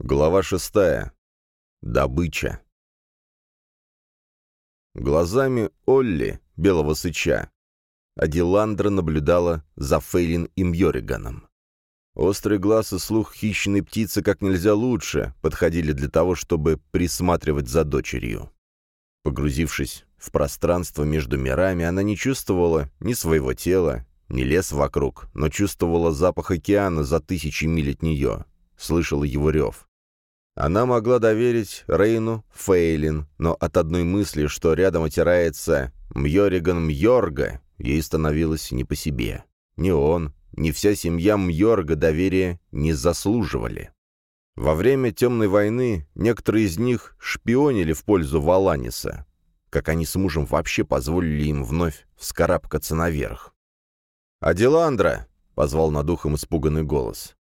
Глава шестая. Добыча. Глазами Олли, белого сыча, Адиландра наблюдала за Фейлин и Мьориганом. Острый глаз и слух хищной птицы как нельзя лучше подходили для того, чтобы присматривать за дочерью. Погрузившись в пространство между мирами, она не чувствовала ни своего тела, ни лес вокруг, но чувствовала запах океана за тысячи миль от нее, слышала его рев. Она могла доверить Рейну Фейлин, но от одной мысли, что рядом отирается Мьориган Мьорга, ей становилось не по себе. Ни он, ни вся семья Мьорга доверия не заслуживали. Во время Темной войны некоторые из них шпионили в пользу Валаниса. Как они с мужем вообще позволили им вновь вскарабкаться наверх? «Аделандра!» — позвал над ухом испуганный голос.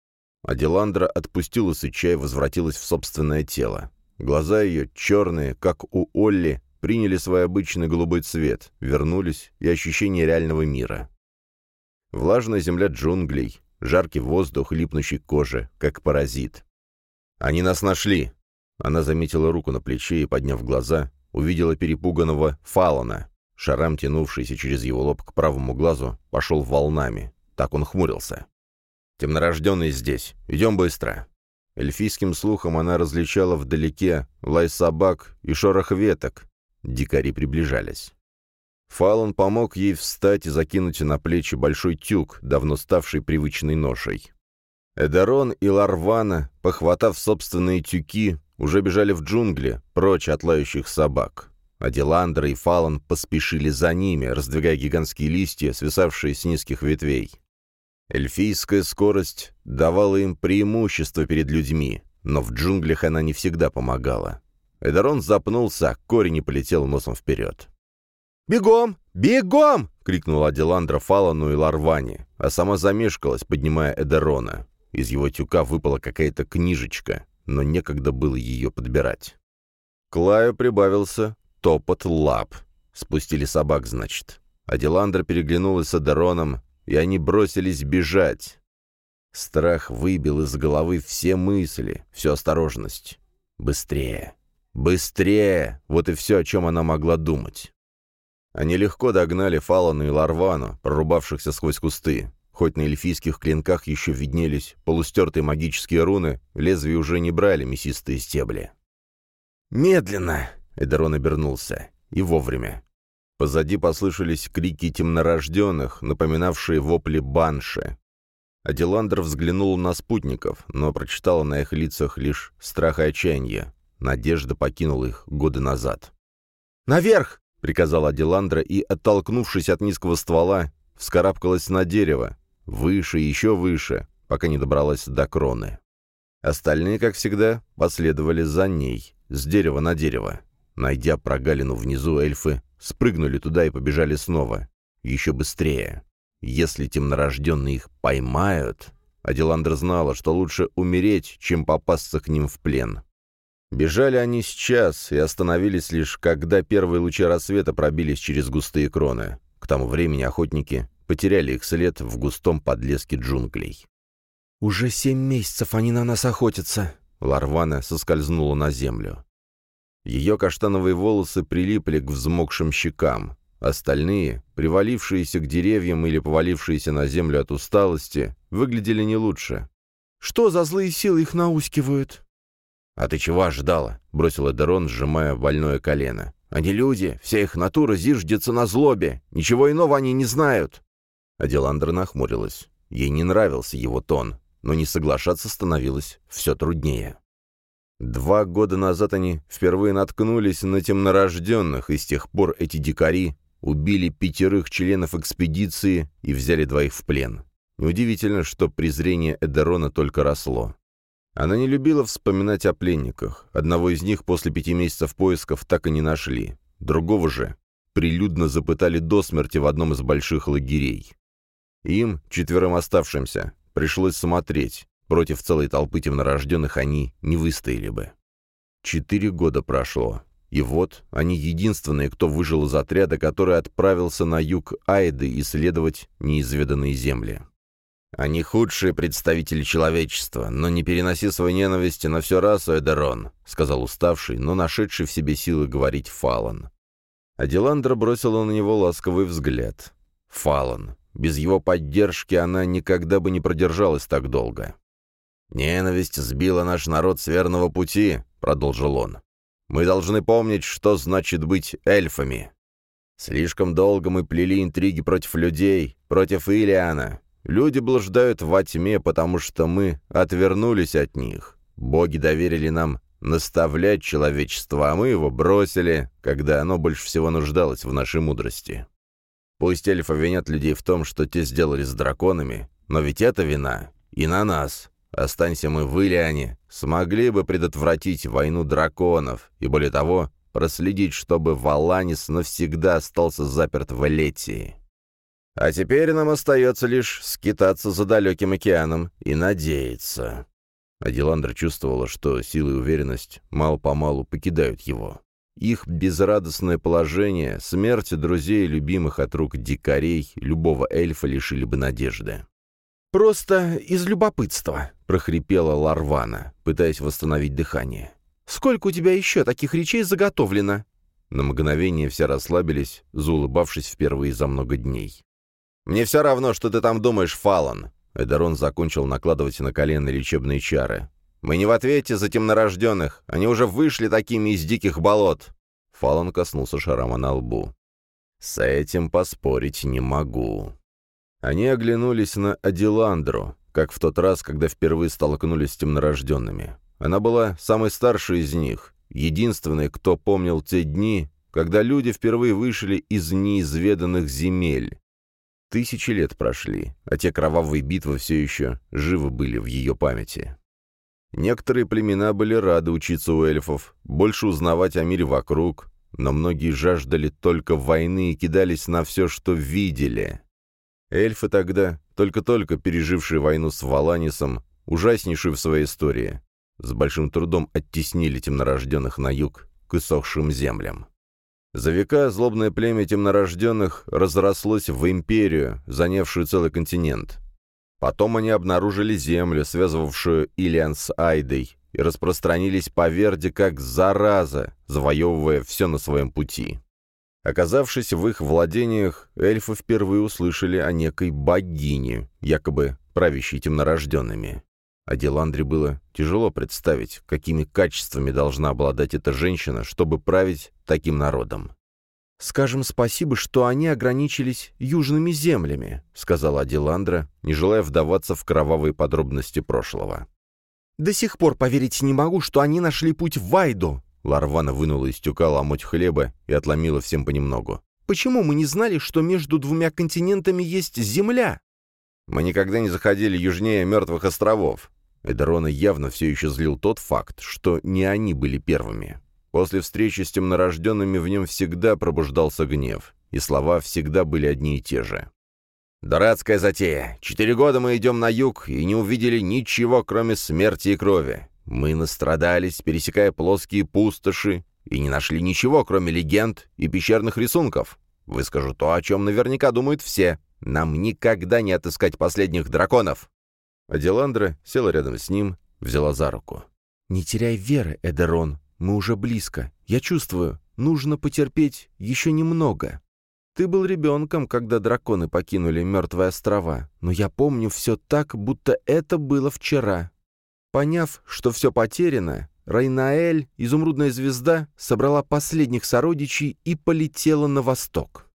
Аделандра отпустила Сыча и возвратилась в собственное тело. Глаза ее, черные, как у Олли, приняли свой обычный голубой цвет, вернулись и ощущение реального мира. Влажная земля джунглей, жаркий воздух, липнущий к коже, как паразит. «Они нас нашли!» Она заметила руку на плече и, подняв глаза, увидела перепуганного Фалона. Шарам, тянувшийся через его лоб к правому глазу, пошел волнами. Так он хмурился. Темнорожденный здесь. Идем быстро». Эльфийским слухом она различала вдалеке лай собак и шорох веток. Дикари приближались. Фалон помог ей встать и закинуть на плечи большой тюк, давно ставший привычной ношей. Эдерон и Ларвана, похватав собственные тюки, уже бежали в джунгли, прочь от лающих собак. А Диландра и Фалон поспешили за ними, раздвигая гигантские листья, свисавшие с низких ветвей. Эльфийская скорость давала им преимущество перед людьми, но в джунглях она не всегда помогала. Эдорон запнулся, корень и полетел носом вперед. «Бегом! Бегом!» — крикнула Аделандра Фалану и Ларвани, а сама замешкалась, поднимая Эдерона. Из его тюка выпала какая-то книжечка, но некогда было ее подбирать. К лаю прибавился топот лап. Спустили собак, значит. Аделандра переглянулась с Эдероном, и они бросились бежать. Страх выбил из головы все мысли, всю осторожность. Быстрее! Быстрее! Вот и все, о чем она могла думать. Они легко догнали Фалану и Ларвану, прорубавшихся сквозь кусты. Хоть на эльфийских клинках еще виднелись полустертые магические руны, лезвия уже не брали мясистые стебли. «Медленно!» — Эдерон обернулся. И вовремя. Позади послышались крики темнорожденных, напоминавшие вопли банши. Аделандр взглянул на спутников, но прочитала на их лицах лишь страх и отчаяние. Надежда покинула их годы назад. «Наверх!» — приказала Аделандра и, оттолкнувшись от низкого ствола, вскарабкалась на дерево, выше и еще выше, пока не добралась до кроны. Остальные, как всегда, последовали за ней, с дерева на дерево. Найдя прогалину внизу, эльфы спрыгнули туда и побежали снова. Еще быстрее. Если темнорожденные их поймают... Аделандра знала, что лучше умереть, чем попасться к ним в плен. Бежали они сейчас и остановились лишь, когда первые лучи рассвета пробились через густые кроны. К тому времени охотники потеряли их след в густом подлеске джунглей. «Уже семь месяцев они на нас охотятся!» Ларвана соскользнула на землю. Ее каштановые волосы прилипли к взмокшим щекам. Остальные, привалившиеся к деревьям или повалившиеся на землю от усталости, выглядели не лучше. «Что за злые силы их наускивают?» «А ты чего ожидала?» — бросил Эдерон, сжимая больное колено. «Они люди, вся их натура зиждется на злобе. Ничего иного они не знают». Аделандра нахмурилась. Ей не нравился его тон, но не соглашаться становилось все труднее. Два года назад они впервые наткнулись на темнорожденных, и с тех пор эти дикари убили пятерых членов экспедиции и взяли двоих в плен. Неудивительно, что презрение Эдерона только росло. Она не любила вспоминать о пленниках. Одного из них после пяти месяцев поисков так и не нашли. Другого же прилюдно запытали до смерти в одном из больших лагерей. Им, четверым оставшимся, пришлось смотреть, Против целой толпы темнорожденных они не выстояли бы. Четыре года прошло, и вот они единственные, кто выжил из отряда, который отправился на юг Айды исследовать неизведанные земли. Они худшие представители человечества, но не переноси своей ненависти на всю расу, Эдерон», — сказал уставший, но нашедший в себе силы говорить Фалан. Аделандра бросила на него ласковый взгляд. Фалан. Без его поддержки она никогда бы не продержалась так долго. «Ненависть сбила наш народ с верного пути», — продолжил он. «Мы должны помнить, что значит быть эльфами. Слишком долго мы плели интриги против людей, против Илиана, Люди блуждают во тьме, потому что мы отвернулись от них. Боги доверили нам наставлять человечество, а мы его бросили, когда оно больше всего нуждалось в нашей мудрости. Пусть эльфы винят людей в том, что те сделали с драконами, но ведь это вина и на нас. Останься мы в Илиане, смогли бы предотвратить войну драконов и, более того, проследить, чтобы Валанис навсегда остался заперт в Элетии. А теперь нам остается лишь скитаться за далеким океаном и надеяться». Адиландра чувствовала, что сила и уверенность мало-помалу покидают его. Их безрадостное положение, смерть друзей и любимых от рук дикарей, любого эльфа лишили бы надежды. «Просто из любопытства», — прохрипела Ларвана, пытаясь восстановить дыхание. «Сколько у тебя еще таких речей заготовлено?» На мгновение все расслабились, заулыбавшись впервые за много дней. «Мне все равно, что ты там думаешь, Фалан!» Эдерон закончил накладывать на колено лечебные чары. «Мы не в ответе за темнорожденных. Они уже вышли такими из диких болот!» Фалан коснулся шарама на лбу. «С этим поспорить не могу». Они оглянулись на Адиландру, как в тот раз, когда впервые столкнулись с темнорожденными. Она была самой старшей из них, единственной, кто помнил те дни, когда люди впервые вышли из неизведанных земель. Тысячи лет прошли, а те кровавые битвы все еще живы были в ее памяти. Некоторые племена были рады учиться у эльфов, больше узнавать о мире вокруг, но многие жаждали только войны и кидались на все, что видели. Эльфы тогда, только-только пережившие войну с Валанисом, ужаснейшую в своей истории, с большим трудом оттеснили темнорожденных на юг к иссохшим землям. За века злобное племя темнорожденных разрослось в империю, занявшую целый континент. Потом они обнаружили землю, связывавшую Илиан с Айдой, и распространились по Верде как зараза, завоевывая все на своем пути. Оказавшись в их владениях, эльфы впервые услышали о некой богине, якобы правящей темнорожденными. А Диландре было тяжело представить, какими качествами должна обладать эта женщина, чтобы править таким народом. «Скажем спасибо, что они ограничились южными землями», — сказала Адиландра, не желая вдаваться в кровавые подробности прошлого. «До сих пор поверить не могу, что они нашли путь в Вайду!» Ларвана вынула из тюка ломоть хлеба и отломила всем понемногу. «Почему мы не знали, что между двумя континентами есть земля?» «Мы никогда не заходили южнее Мертвых островов», Эдерона явно все еще злил тот факт, что не они были первыми. После встречи с темнорожденными в нем всегда пробуждался гнев, и слова всегда были одни и те же. «Дурацкая затея. Четыре года мы идем на юг и не увидели ничего, кроме смерти и крови. Мы настрадались, пересекая плоские пустоши, и не нашли ничего, кроме легенд и пещерных рисунков. Выскажу то, о чем наверняка думают все. Нам никогда не отыскать последних драконов. Аделандра села рядом с ним, взяла за руку. «Не теряй веры, Эдерон, мы уже близко. Я чувствую, нужно потерпеть еще немного. Ты был ребенком, когда драконы покинули мертвые острова, но я помню все так, будто это было вчера. Поняв, что все потеряно, Райнаэль, изумрудная звезда, собрала последних сородичей и полетела на восток.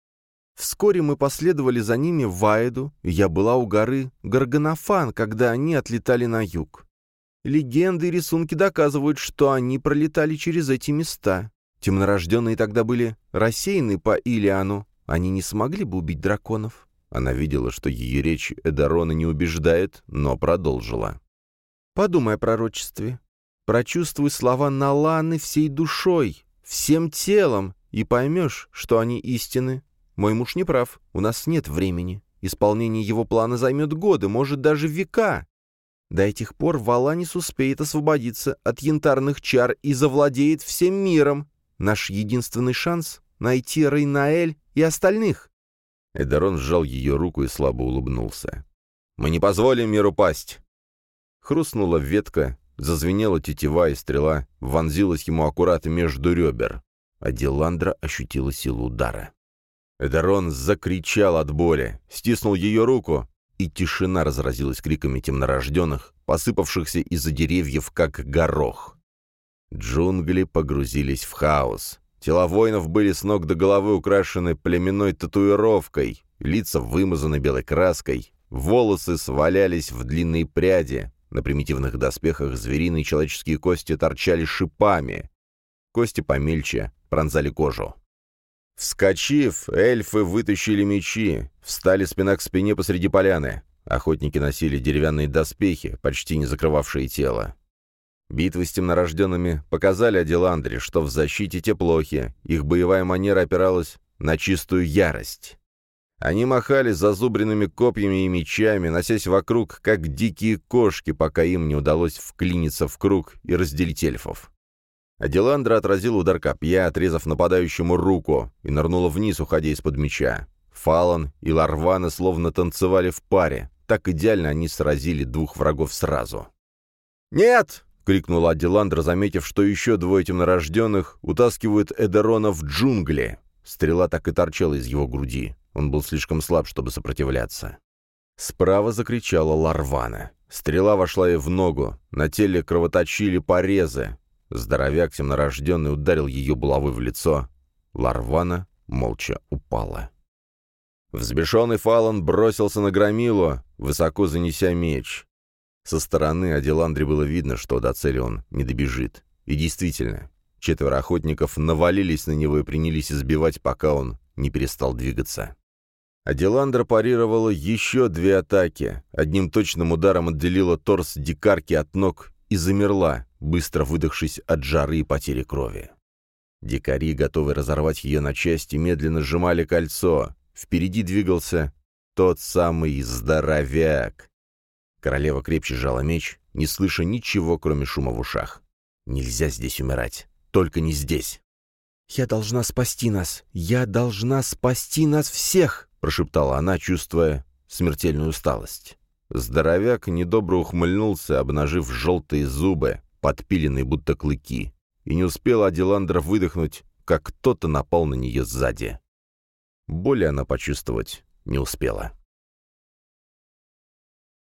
Вскоре мы последовали за ними в Ваеду, я была у горы Гарганофан, когда они отлетали на юг. Легенды и рисунки доказывают, что они пролетали через эти места. Темнорожденные тогда были рассеяны по Илиану. Они не смогли бы убить драконов. Она видела, что ее речь Эдарона не убеждает, но продолжила. «Подумай о пророчестве. Прочувствуй слова Наланы всей душой, всем телом, и поймешь, что они истины, мой муж не прав, у нас нет времени. Исполнение его плана займет годы, может, даже века. До этих пор Валанис успеет освободиться от янтарных чар и завладеет всем миром. Наш единственный шанс — найти Рейнаэль и остальных. Эдерон сжал ее руку и слабо улыбнулся. Мы не позволим миру пасть!» Хрустнула ветка, зазвенела тетива, и стрела вонзилась ему аккуратно между ребер. А Диландра ощутила силу удара. Эдерон закричал от боли, стиснул ее руку, и тишина разразилась криками темнорожденных, посыпавшихся из-за деревьев, как горох. Джунгли погрузились в хаос. Тела воинов были с ног до головы украшены племенной татуировкой, лица вымазаны белой краской, волосы свалялись в длинные пряди, на примитивных доспехах звериные человеческие кости торчали шипами, кости помельче пронзали кожу. Вскочив, эльфы вытащили мечи, встали спина к спине посреди поляны. Охотники носили деревянные доспехи, почти не закрывавшие тело. Битвы с темнорожденными показали Аделандре, что в защите те плохи, их боевая манера опиралась на чистую ярость. Они махали зазубренными копьями и мечами, носясь вокруг, как дикие кошки, пока им не удалось вклиниться в круг и разделить эльфов. Аделандра отразил удар копья, отрезав нападающему руку, и нырнула вниз, уходя из-под меча. Фалан и Ларвана словно танцевали в паре. Так идеально они сразили двух врагов сразу. «Нет!» крикнула Аделандра, заметив, что еще двое темнорожденных утаскивают Эдерона в джунгли. Стрела так и торчала из его груди. Он был слишком слаб, чтобы сопротивляться. Справа закричала Ларвана. Стрела вошла ей в ногу. На теле кровоточили порезы. Здоровяк темнорожденный ударил ее булавой в лицо. Ларвана молча упала. Взбешенный Фалан бросился на громилу, высоко занеся меч. Со стороны Аделандре было видно, что до цели он не добежит. И действительно, четверо охотников навалились на него и принялись избивать, пока он не перестал двигаться. Аделандра парировала еще две атаки. Одним точным ударом отделила торс дикарки от ног и замерла, быстро выдохшись от жары и потери крови. Дикари, готовые разорвать ее на части, медленно сжимали кольцо. Впереди двигался тот самый здоровяк. Королева крепче сжала меч, не слыша ничего, кроме шума в ушах. «Нельзя здесь умирать. Только не здесь». «Я должна спасти нас! Я должна спасти нас всех!» — прошептала она, чувствуя смертельную усталость. Здоровяк недобро ухмыльнулся, обнажив желтые зубы, подпиленные будто клыки, и не успела Аделандра выдохнуть, как кто-то напал на нее сзади. Боли она почувствовать не успела.